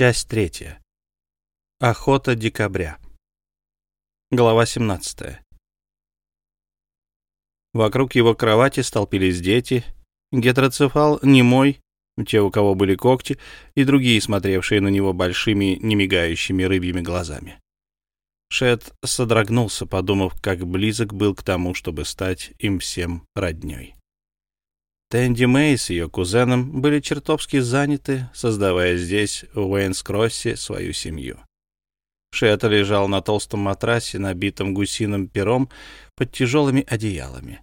Часть третья. Охота декабря. Глава 17. Вокруг его кровати столпились дети, гетероцефал, немой, те, у кого были когти, и другие, смотревшие на него большими, немигающими рыбьими глазами. Шет содрогнулся, подумав, как близок был к тому, чтобы стать им всем роднёй. Тэнди Мэй с ее кузеном были чертовски заняты, создавая здесь, в Уэйнс-Кроссе, свою семью. Шета лежал на толстом матрасе, набитом гусиным пером, под тяжелыми одеялами.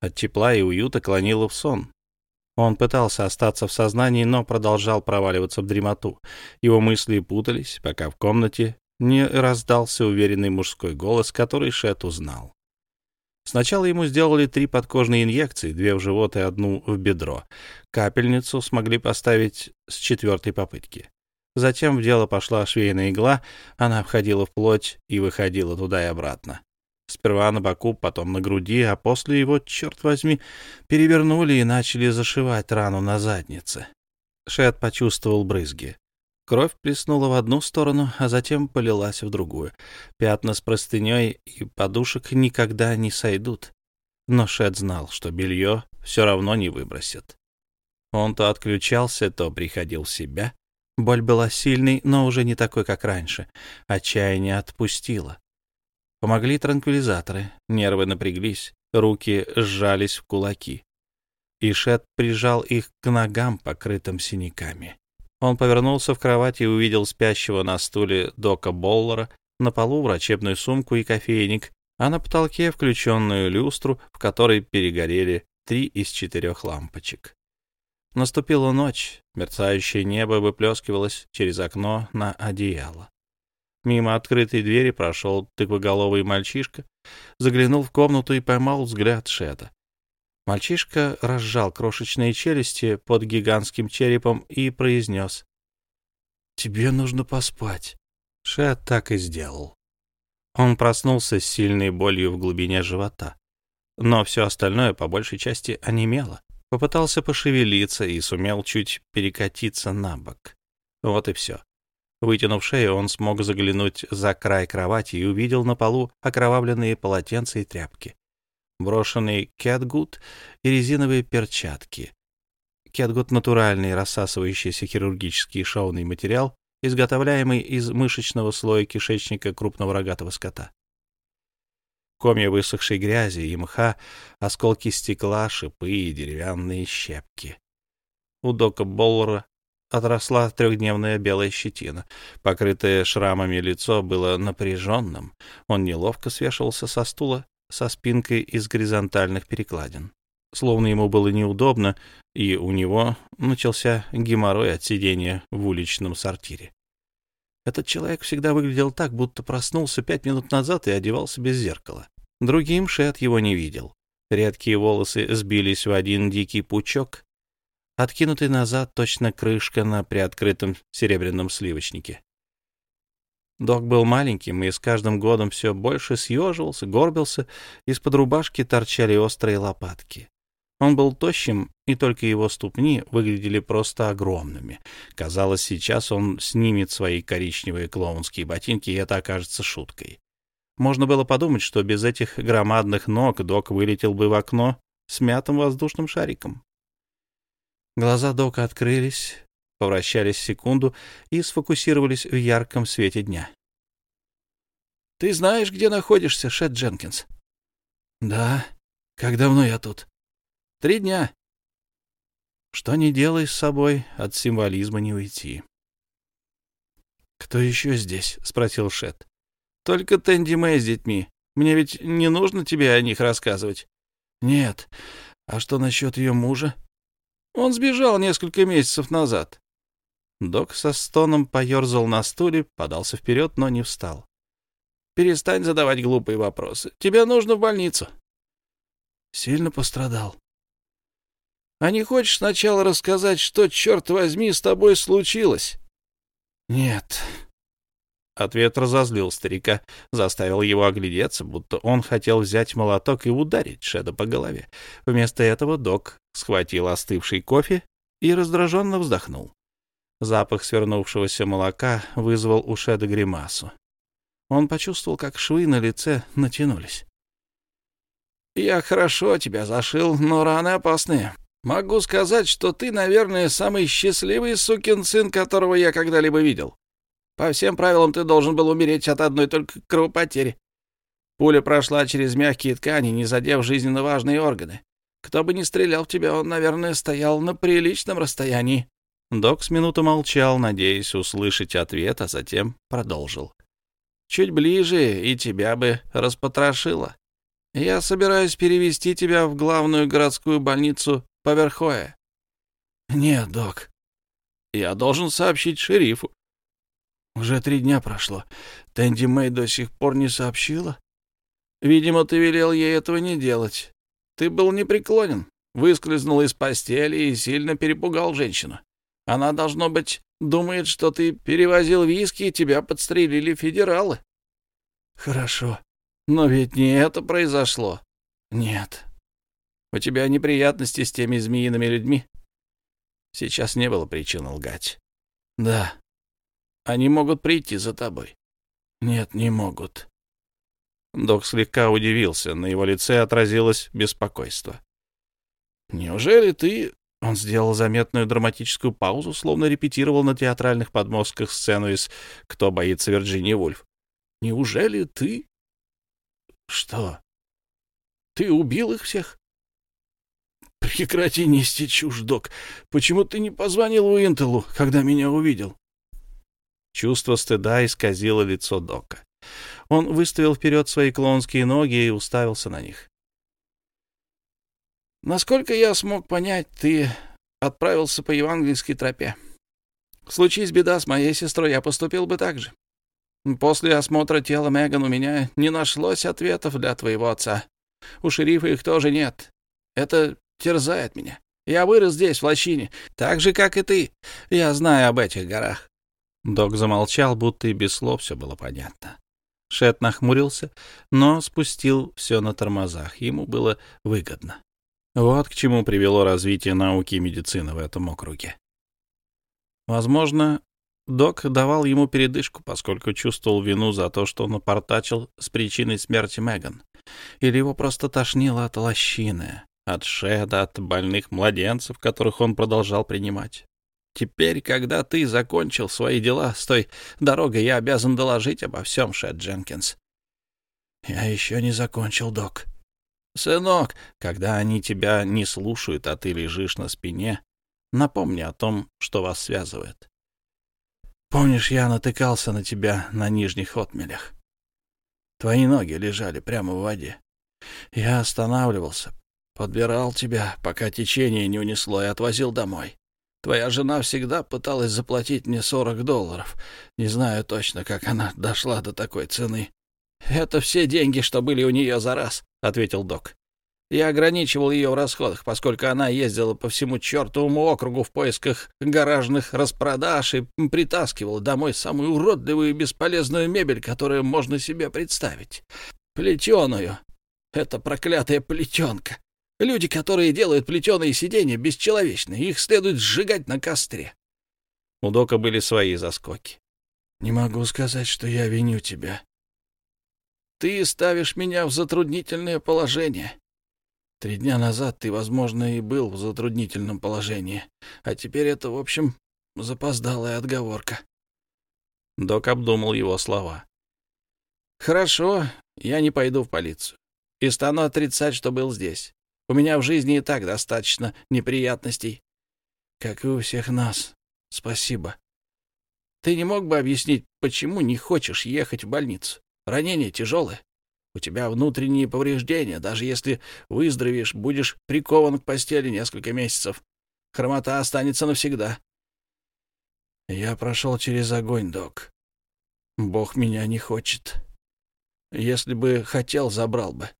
От тепла и уюта клонило в сон. Он пытался остаться в сознании, но продолжал проваливаться в дремоту. Его мысли путались, пока в комнате не раздался уверенный мужской голос, который Шет узнал. Сначала ему сделали три подкожные инъекции, две в живот и одну в бедро. Капельницу смогли поставить с четвертой попытки. Затем в дело пошла швейная игла, она входила в плоть и выходила туда и обратно. Сперва на боку, потом на груди, а после его, черт возьми, перевернули и начали зашивать рану на заднице. Шет почувствовал брызги. Кровь плеснула в одну сторону, а затем полилась в другую. Пятна с простыней и подушек никогда не сойдут. Но Шет знал, что белье все равно не выбросит. Он то отключался, то приходил в себя. Боль была сильной, но уже не такой, как раньше. Отчаяние отпустило. Помогли транквилизаторы, нервы напряглись, руки сжались в кулаки. И Шет прижал их к ногам, покрытым синяками. Он повернулся в кровати и увидел спящего на стуле Дока Боллера, на полу врачебную сумку и кофейник, а на потолке включенную люстру, в которой перегорели три из четырех лампочек. Наступила ночь, мерцающее небо выплескивалось через окно на одеяло. Мимо открытой двери прошел тыквоголовый мальчишка, заглянул в комнату и поймал взгляд Шеда. Мальчишка разжал крошечные челюсти под гигантским черепом и произнес. «Тебе нужно поспать». Шет так и сделал. Он проснулся с сильной болью в глубине живота. Но все остальное, по большей части, онемело. Попытался пошевелиться и сумел чуть перекатиться на бок. Вот и все. Вытянув шею, он смог заглянуть за край кровати и увидел на полу окровавленные полотенца и тряпки брошенный кетгут и резиновые перчатки. Кетгут — натуральный рассасывающийся хирургический шовный материал, изготовляемый из мышечного слоя кишечника крупного рогатого скота. Комья высохшей грязи и мха, осколки стекла, шипы и деревянные щепки. У Дока Боллера отросла трехдневная белая щетина. Покрытое шрамами лицо было напряженным. Он неловко свешивался со стула со спинкой из горизонтальных перекладин. Словно ему было неудобно, и у него начался геморрой от сидения в уличном сортире. Этот человек всегда выглядел так, будто проснулся пять минут назад и одевался без зеркала. Другим Шет его не видел. Редкие волосы сбились в один дикий пучок, откинутый назад точно крышка на приоткрытом серебряном сливочнике. Док был маленьким и с каждым годом все больше съеживался, горбился, из-под рубашки торчали острые лопатки. Он был тощим, и только его ступни выглядели просто огромными. Казалось, сейчас он снимет свои коричневые клоунские ботинки, и это окажется шуткой. Можно было подумать, что без этих громадных ног Док вылетел бы в окно с мятым воздушным шариком. Глаза Дока открылись, повращались секунду и сфокусировались в ярком свете дня. — Ты знаешь, где находишься, Шет Дженкинс? — Да. Как давно я тут? — Три дня. — Что не делай с собой, от символизма не уйти. — Кто еще здесь? — спросил Шет. — Только Тэнди Мэй с детьми. Мне ведь не нужно тебе о них рассказывать. — Нет. А что насчет ее мужа? — Он сбежал несколько месяцев назад. Док со стоном поерзал на стуле, подался вперед, но не встал. «Перестань задавать глупые вопросы. Тебе нужно в больницу». «Сильно пострадал?» «А не хочешь сначала рассказать, что, черт возьми, с тобой случилось?» «Нет». Ответ разозлил старика, заставил его оглядеться, будто он хотел взять молоток и ударить Шеда по голове. Вместо этого док схватил остывший кофе и раздраженно вздохнул. Запах свернувшегося молока вызвал у Шеда гримасу. Он почувствовал, как швы на лице натянулись. «Я хорошо тебя зашил, но раны опасные. Могу сказать, что ты, наверное, самый счастливый сукин сын, которого я когда-либо видел. По всем правилам ты должен был умереть от одной только кровопотери. Пуля прошла через мягкие ткани, не задев жизненно важные органы. Кто бы ни стрелял в тебя, он, наверное, стоял на приличном расстоянии. Док с минуту молчал, надеясь услышать ответ, а затем продолжил. «Чуть ближе, и тебя бы распотрошило. Я собираюсь перевести тебя в главную городскую больницу Поверхое». «Нет, док. Я должен сообщить шерифу». «Уже три дня прошло. Тэнди Мэй до сих пор не сообщила?» «Видимо, ты велел ей этого не делать. Ты был непреклонен, выскользнул из постели и сильно перепугал женщину. Она, должно быть, думает, что ты перевозил виски, и тебя подстрелили федералы. Хорошо. Но ведь не это произошло. Нет. У тебя неприятности с теми змеиными людьми? Сейчас не было причин лгать. Да. Они могут прийти за тобой. Нет, не могут. Док слегка удивился, на его лице отразилось беспокойство. «Неужели ты он сделал заметную драматическую паузу, словно репетировал на театральных подмостках сцену из «Кто боится Вирджинии Вульф». «Неужели ты...» «Что? Ты убил их всех?» «Прекрати нести чушь, док. Почему ты не позвонил Уинтелу, когда меня увидел?» Чувство стыда исказило лицо Дока. Он выставил вперед свои клонские ноги и уставился на них. Насколько я смог понять, ты отправился по евангельской тропе. Случись беда с моей сестрой, я поступил бы так же. После осмотра тела Меган у меня не нашлось ответов для твоего отца. У шерифа их тоже нет. Это терзает меня. Я вырос здесь, в лощине, так же, как и ты. Я знаю об этих горах. Док замолчал, будто и без слов все было понятно. Шет нахмурился, но спустил все на тормозах. Ему было выгодно. Вот к чему привело развитие науки и медицины в этом округе. Возможно, док давал ему передышку, поскольку чувствовал вину за то, что он напортачил с причиной смерти Меган. Или его просто тошнило от лощины, от шеда, от больных младенцев, которых он продолжал принимать. Теперь, когда ты закончил свои дела с той дорогой, я обязан доложить обо всем, Шет Дженкинс. — Я еще не закончил, док, «Сынок, когда они тебя не слушают, а ты лежишь на спине, напомни о том, что вас связывает. Помнишь, я натыкался на тебя на нижних отмелях? Твои ноги лежали прямо в воде. Я останавливался, подбирал тебя, пока течение не унесло, и отвозил домой. Твоя жена всегда пыталась заплатить мне сорок долларов. Не знаю точно, как она дошла до такой цены. Это все деньги, что были у нее за раз. — ответил док. «Я ограничивал ее в расходах, поскольку она ездила по всему чертовому округу в поисках гаражных распродаж и притаскивала домой самую уродливую и бесполезную мебель, которую можно себе представить. Плетеную. Это проклятая плетенка. Люди, которые делают плетеные сиденья, бесчеловечны. Их следует сжигать на костре». У Дока были свои заскоки. «Не могу сказать, что я виню тебя», ты ставишь меня в затруднительное положение. Три дня назад ты, возможно, и был в затруднительном положении, а теперь это, в общем, запоздалая отговорка. Док обдумал его слова. «Хорошо, я не пойду в полицию и стану отрицать, что был здесь. У меня в жизни и так достаточно неприятностей. Как и у всех нас. Спасибо. Ты не мог бы объяснить, почему не хочешь ехать в больницу? Ранение тяжелое. У тебя внутренние повреждения. Даже если выздоровеешь, будешь прикован к постели несколько месяцев. Хромота останется навсегда. Я прошел через огонь, док. Бог меня не хочет. Если бы хотел, забрал бы.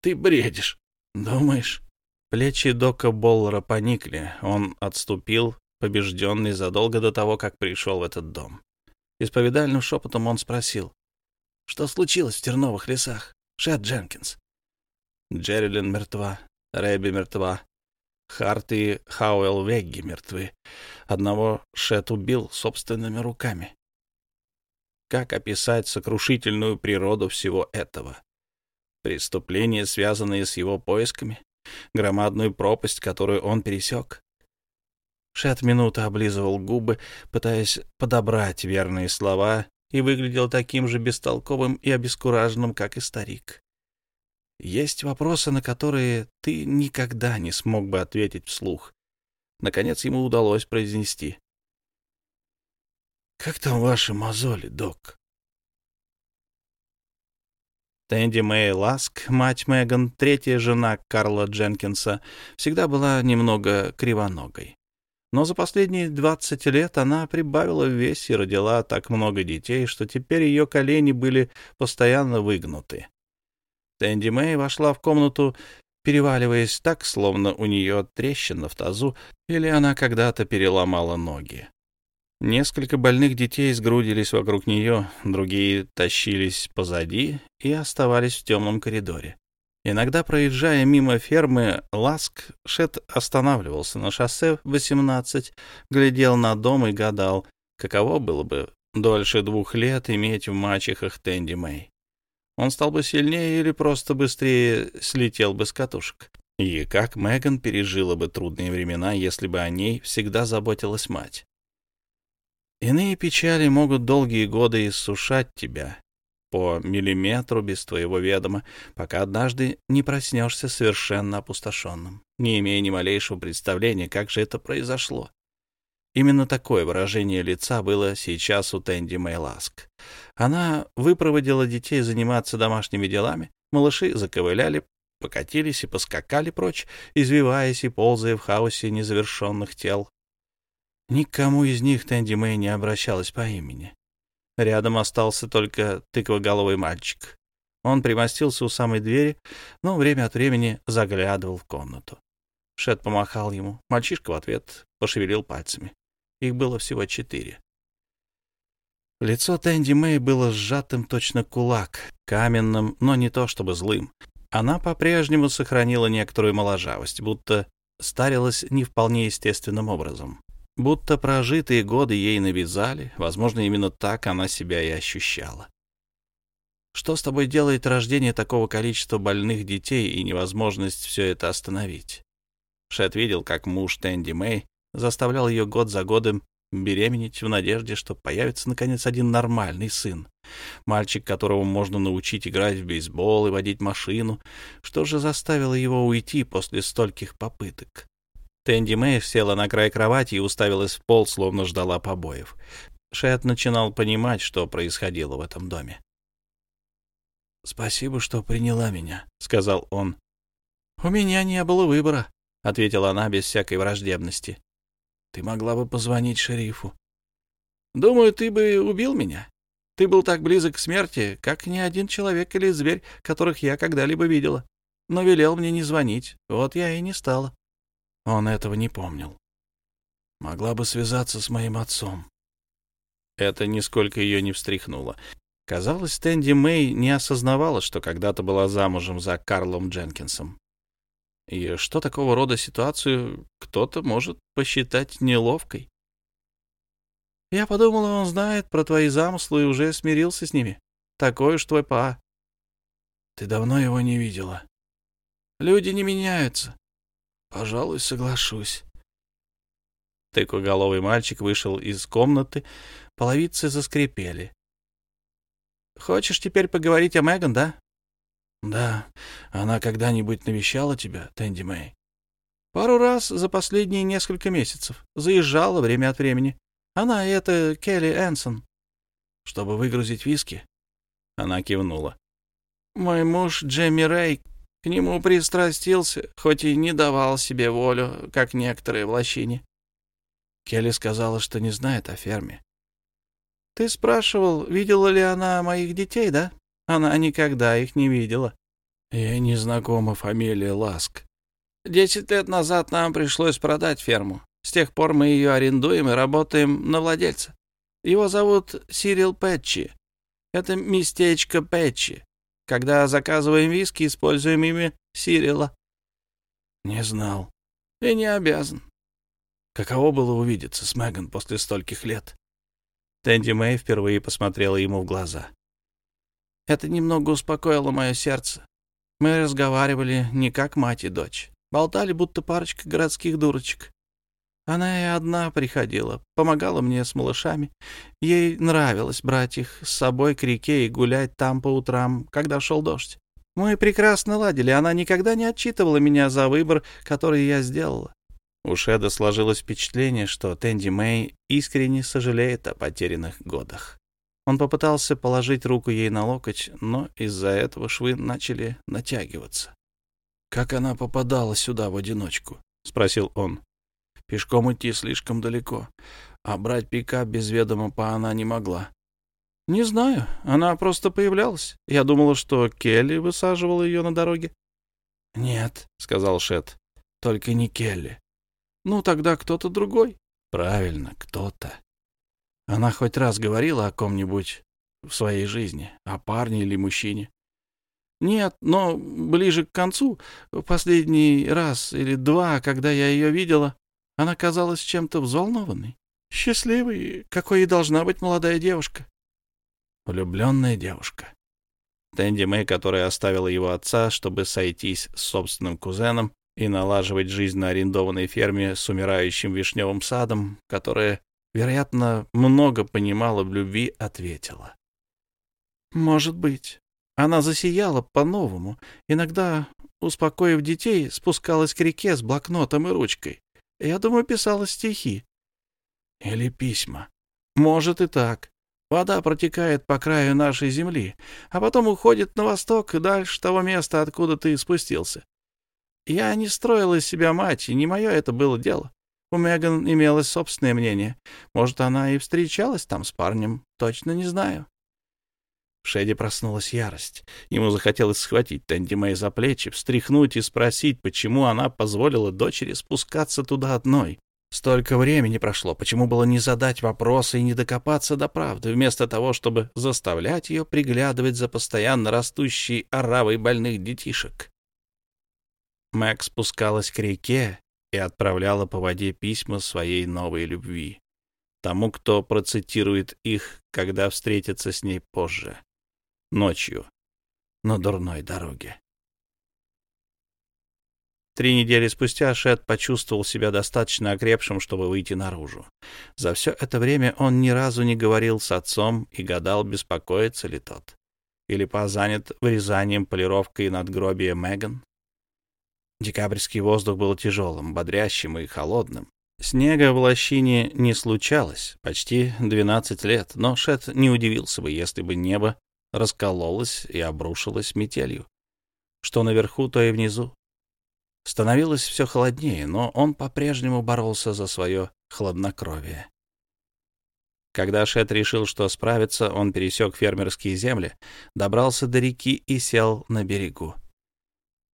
Ты бредишь, думаешь? Плечи дока Боллера поникли. Он отступил, побежденный задолго до того, как пришел в этот дом. Исповедальным шепотом он спросил. Что случилось в терновых лесах? Шет Дженкинс. Джерилин мертва, Рэби мертва. Харт и Хауэлл Вегги мертвы. Одного Шет убил собственными руками. Как описать сокрушительную природу всего этого? Преступления, связанные с его поисками? Громадную пропасть, которую он пересек? Шет минуту облизывал губы, пытаясь подобрать верные слова, и выглядел таким же бестолковым и обескураженным, как и старик. Есть вопросы, на которые ты никогда не смог бы ответить вслух. Наконец ему удалось произнести. «Как там ваши мозоли, док?» Тэнди Мэй Ласк, мать Меган, третья жена Карла Дженкинса, всегда была немного кривоногой. Но за последние 20 лет она прибавила в весе и родила так много детей, что теперь ее колени были постоянно выгнуты. Тэнди Мэй вошла в комнату, переваливаясь так, словно у нее трещина в тазу, или она когда-то переломала ноги. Несколько больных детей сгрудились вокруг нее, другие тащились позади и оставались в темном коридоре. Иногда, проезжая мимо фермы Ласк, Шет останавливался на шоссе 18, глядел на дом и гадал, каково было бы дольше двух лет иметь в мачехах Тенди Мэй он стал бы сильнее или просто быстрее слетел бы с катушек. И как Меган пережила бы трудные времена, если бы о ней всегда заботилась мать. Иные печали могут долгие годы иссушать тебя по миллиметру без твоего ведома, пока однажды не проснешься совершенно опустошенным, не имея ни малейшего представления, как же это произошло. Именно такое выражение лица было сейчас у Тенди Мейласк. Она выпроводила детей заниматься домашними делами, малыши заковыляли, покатились и поскакали прочь, извиваясь и ползая в хаосе незавершенных тел. Никому из них Тенди Мэй не обращалась по имени. Рядом остался только тыквоголовый мальчик. Он примостился у самой двери, но время от времени заглядывал в комнату. Шет помахал ему. Мальчишка в ответ пошевелил пальцами. Их было всего четыре. Лицо Тэнди Мэй было сжатым точно кулак, каменным, но не то чтобы злым. Она по-прежнему сохранила некоторую моложавость, будто старилась не вполне естественным образом. Будто прожитые годы ей навязали, возможно, именно так она себя и ощущала. Что с тобой делает рождение такого количества больных детей и невозможность все это остановить? Шет видел, как муж Тэнди Мэй заставлял ее год за годом беременеть в надежде, что появится, наконец, один нормальный сын. Мальчик, которого можно научить играть в бейсбол и водить машину. Что же заставило его уйти после стольких попыток? Тэнди Мэй села на край кровати и уставилась в пол, словно ждала побоев. Шет начинал понимать, что происходило в этом доме. «Спасибо, что приняла меня», — сказал он. «У меня не было выбора», — ответила она без всякой враждебности. Ты могла бы позвонить шерифу. Думаю, ты бы убил меня. Ты был так близок к смерти, как ни один человек или зверь, которых я когда-либо видела. Но велел мне не звонить. Вот я и не стала. Он этого не помнил. Могла бы связаться с моим отцом. Это нисколько ее не встряхнуло. Казалось, Тэнди Мэй не осознавала, что когда-то была замужем за Карлом Дженкинсом и что такого рода ситуацию кто-то может посчитать неловкой. Я подумала, он знает про твои замыслы и уже смирился с ними. Такой уж твой па. Ты давно его не видела. Люди не меняются. Пожалуй, соглашусь. Тыквоголовый мальчик вышел из комнаты, половицы заскрипели. «Хочешь теперь поговорить о Меган, да?» Да, она когда-нибудь навещала тебя, Тэнди Мэй? Пару раз за последние несколько месяцев. Заезжала время от времени. Она — это Келли Энсон. Чтобы выгрузить виски? Она кивнула. Мой муж Джемми Рэй к нему пристрастился, хоть и не давал себе волю, как некоторые в лощине. Келли сказала, что не знает о ферме. Ты спрашивал, видела ли она моих детей, да? Она никогда их не видела. Ей не знакома фамилия Ласк. Десять лет назад нам пришлось продать ферму. С тех пор мы ее арендуем и работаем на владельца. Его зовут Сирил Пэтчи. Это местечко Пэтчи. Когда заказываем виски, используем имя Сирила. Не знал. И не обязан. Каково было увидеться с Меган после стольких лет? Тэнди Мэй впервые посмотрела ему в глаза. Это немного успокоило мое сердце. Мы разговаривали не как мать и дочь. Болтали, будто парочка городских дурочек. Она и одна приходила, помогала мне с малышами. Ей нравилось брать их с собой к реке и гулять там по утрам, когда шел дождь. Мы прекрасно ладили, она никогда не отчитывала меня за выбор, который я сделала. У Шеда сложилось впечатление, что Тенди Мэй искренне сожалеет о потерянных годах. Он попытался положить руку ей на локоть, но из-за этого швы начали натягиваться. «Как она попадала сюда в одиночку?» — спросил он. «Пешком идти слишком далеко, а брать пикап без ведома по она не могла». «Не знаю, она просто появлялась. Я думала, что Келли высаживала ее на дороге». «Нет», — сказал Шет, — «только не Келли. Ну, тогда кто-то другой. Правильно, кто-то. Она хоть раз говорила о ком-нибудь в своей жизни, о парне или мужчине? Нет, но ближе к концу, последний раз или два, когда я ее видела, она казалась чем-то взволнованной, счастливой, какой и должна быть молодая девушка. Влюбленная девушка. Тенди Мэй, которая оставила его отца, чтобы сойтись с собственным кузеном, и налаживать жизнь на арендованной ферме с умирающим вишневым садом, которая, вероятно, много понимала в любви, ответила. «Может быть. Она засияла по-новому. Иногда, успокоив детей, спускалась к реке с блокнотом и ручкой. Я думаю, писала стихи. Или письма. Может и так. Вода протекает по краю нашей земли, а потом уходит на восток и дальше того места, откуда ты спустился. Я не строил из себя мать, и не мое это было дело. У Меган имелось собственное мнение. Может, она и встречалась там с парнем, точно не знаю. В Шеде проснулась ярость. Ему захотелось схватить Тэнди Мэй за плечи, встряхнуть и спросить, почему она позволила дочери спускаться туда одной. Столько времени прошло, почему было не задать вопросы и не докопаться до правды, вместо того, чтобы заставлять ее приглядывать за постоянно растущей оравой больных детишек. Мэг спускалась к реке и отправляла по воде письма своей новой любви. Тому, кто процитирует их, когда встретится с ней позже. Ночью. На дурной дороге. Три недели спустя Шет почувствовал себя достаточно окрепшим, чтобы выйти наружу. За все это время он ни разу не говорил с отцом и гадал, беспокоится ли тот. Или позанят вырезанием полировкой надгробия Меган. Декабрьский воздух был тяжелым, бодрящим и холодным. Снега в лощине не случалось почти 12 лет, но Шет не удивился бы, если бы небо раскололось и обрушилось метелью. Что наверху, то и внизу. Становилось все холоднее, но он по-прежнему боролся за свое хладнокровие. Когда Шет решил, что справится, он пересек фермерские земли, добрался до реки и сел на берегу.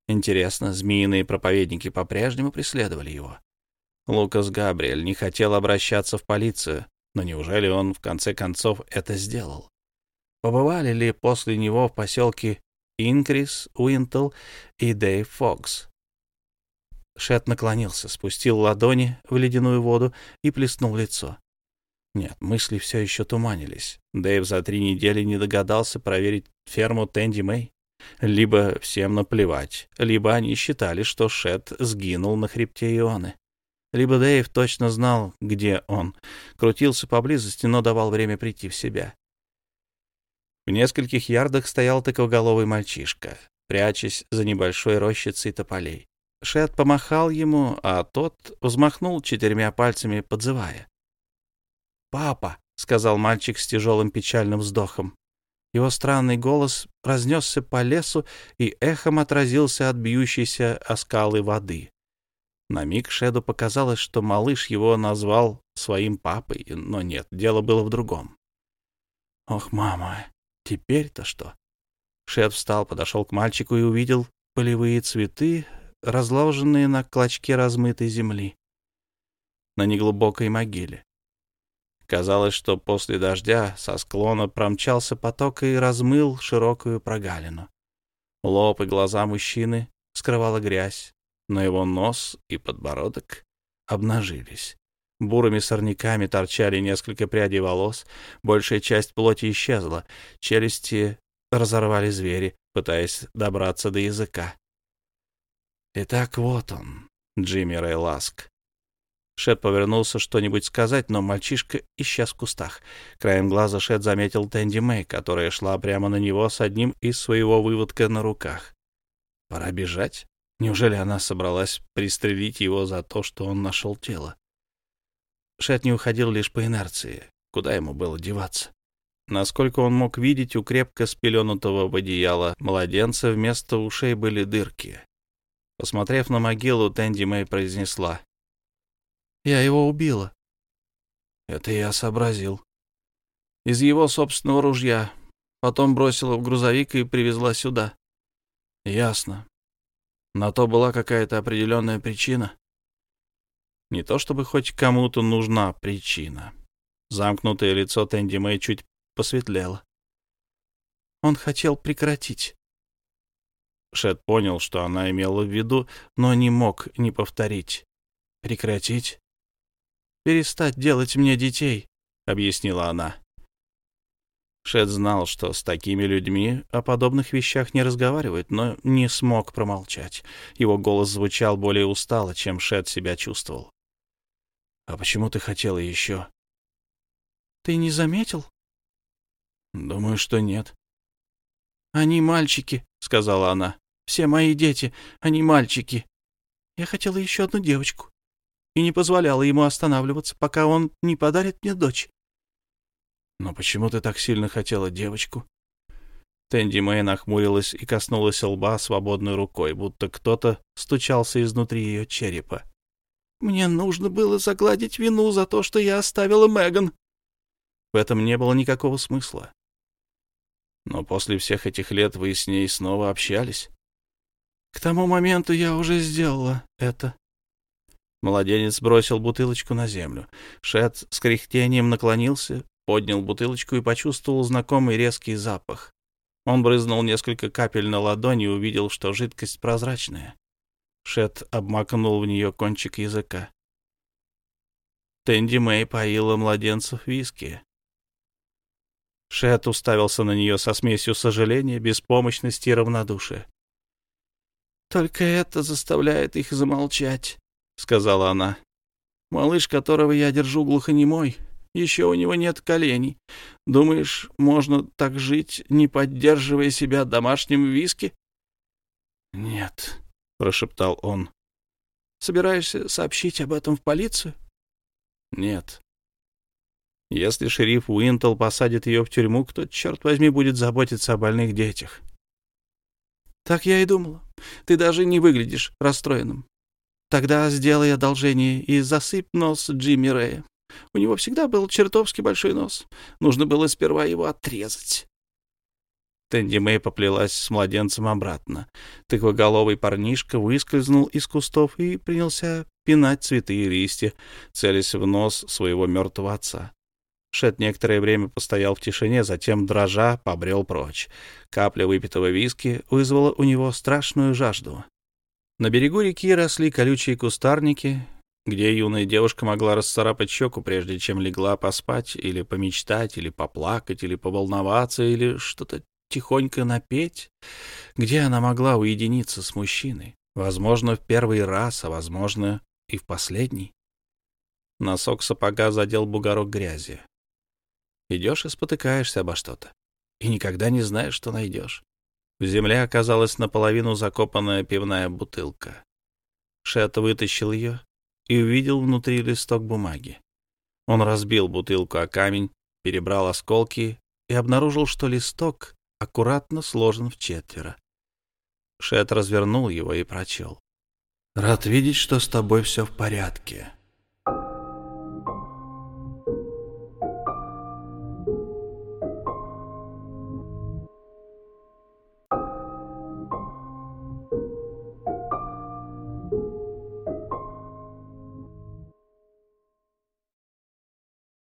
Интересно, змеиные проповедники по-прежнему преследовали его. Лукас Габриэль не хотел обращаться в полицию, но неужели он в конце концов это сделал? Побывали ли после него в поселке Инкрис, Уинтл и Дэйв Фокс? Шет наклонился, спустил ладони в ледяную воду и плеснул лицо. Нет, мысли все еще туманились. Дэйв за три недели не догадался проверить ферму Тенди Мэй. Либо всем наплевать, либо они считали, что Шет сгинул на хребте Ионы. Либо Дэйв точно знал, где он. Крутился поблизости, но давал время прийти в себя. В нескольких ярдах стоял тыквоголовый мальчишка, прячась за небольшой рощицей тополей. Шет помахал ему, а тот взмахнул четырьмя пальцами, подзывая. «Папа!» — сказал мальчик с тяжелым печальным вздохом. Его странный голос разнесся по лесу и эхом отразился от бьющейся о скалы воды. На миг Шеду показалось, что малыш его назвал своим папой, но нет, дело было в другом. «Ох, мама, теперь-то что?» Шед встал, подошел к мальчику и увидел полевые цветы, разложенные на клочке размытой земли на неглубокой могиле. Казалось, что после дождя со склона промчался поток и размыл широкую прогалину. Лоб и глаза мужчины скрывала грязь. но его нос и подбородок обнажились. Бурыми сорняками торчали несколько прядей волос, большая часть плоти исчезла, челюсти разорвали звери, пытаясь добраться до языка. Итак, вот он, Джимми Рэй Ласк. Шет повернулся что-нибудь сказать, но мальчишка исчез в кустах. Краем глаза Шет заметил Тэнди Мэй, которая шла прямо на него с одним из своего выводка на руках. Пора бежать? Неужели она собралась пристрелить его за то, что он нашел тело? Шет не уходил лишь по инерции. Куда ему было деваться? Насколько он мог видеть, у крепко спеленутого в одеяло младенца вместо ушей были дырки. Посмотрев на могилу, Тэнди Мэй произнесла. «Я его убила». «Это я сообразил. Из его собственного ружья. Потом бросила в грузовик и привезла сюда». «Ясно. На то была какая-то определенная причина?» Не то чтобы хоть кому-то нужна причина. Замкнутое лицо Тэнди Мэй чуть посветлело. Он хотел прекратить. Шет понял, что она имела в виду, но не мог не повторить. «Прекратить?» «Перестать делать мне детей», — объяснила она. Шет знал, что с такими людьми о подобных вещах не разговаривают, но не смог промолчать. Его голос звучал более устало, чем Шет себя чувствовал. «А почему ты хотела еще?» «Ты не заметил?» «Думаю, что нет». «Они мальчики», — сказала она. «Все мои дети, они мальчики. Я хотела еще одну девочку и не позволяла ему останавливаться, пока он не подарит мне дочь». «Но почему ты так сильно хотела девочку?» Тэнди Мэй нахмурилась и коснулась лба свободной рукой, будто кто-то стучался изнутри ее черепа. Мне нужно было загладить вину за то, что я оставила Меган. В этом не было никакого смысла. Но после всех этих лет вы с ней снова общались. К тому моменту я уже сделала это. Младенец бросил бутылочку на землю. Шет с кряхтением наклонился, поднял бутылочку и почувствовал знакомый резкий запах. Он брызнул несколько капель на ладони и увидел, что жидкость прозрачная. Шет обмакнул в нее кончик языка. Тенди Мэй поила младенцев виски. Шет уставился на нее со смесью сожаления, беспомощности и равнодушия. «Только это заставляет их замолчать», — сказала она. «Малыш, которого я держу глухонемой, еще у него нет коленей. Думаешь, можно так жить, не поддерживая себя домашним виски?» «Нет», — прошептал он. «Собираешься сообщить об этом в полицию?» «Нет». «Если шериф Уинтл посадит ее в тюрьму, кто, черт возьми, будет заботиться о больных детях?» «Так я и думала. Ты даже не выглядишь расстроенным. Тогда сделай одолжение и засыпь нос Джимми Рэя. У него всегда был чертовски большой нос. Нужно было сперва его отрезать». Тенди Мэй поплелась с младенцем обратно. Тыквоголовый парнишка выскользнул из кустов и принялся пинать цветы и листья, целясь в нос своего мертвого отца. Шет некоторое время постоял в тишине, затем, дрожа, побрел прочь. Капля выпитого виски вызвала у него страшную жажду. На берегу реки росли колючие кустарники, где юная девушка могла расцарапать щеку, прежде чем легла поспать, или помечтать, или поплакать, или поволноваться, или что-то тихонько напеть, где она могла уединиться с мужчиной, возможно, в первый раз, а возможно, и в последний. Носок сапога задел бугорок грязи. Идешь и спотыкаешься обо что-то, и никогда не знаешь, что найдешь. В земле оказалась наполовину закопанная пивная бутылка. Шет вытащил ее и увидел внутри листок бумаги. Он разбил бутылку о камень, перебрал осколки и обнаружил, что листок аккуратно сложен в четверо. Шет развернул его и прочел. «Рад видеть, что с тобой все в порядке.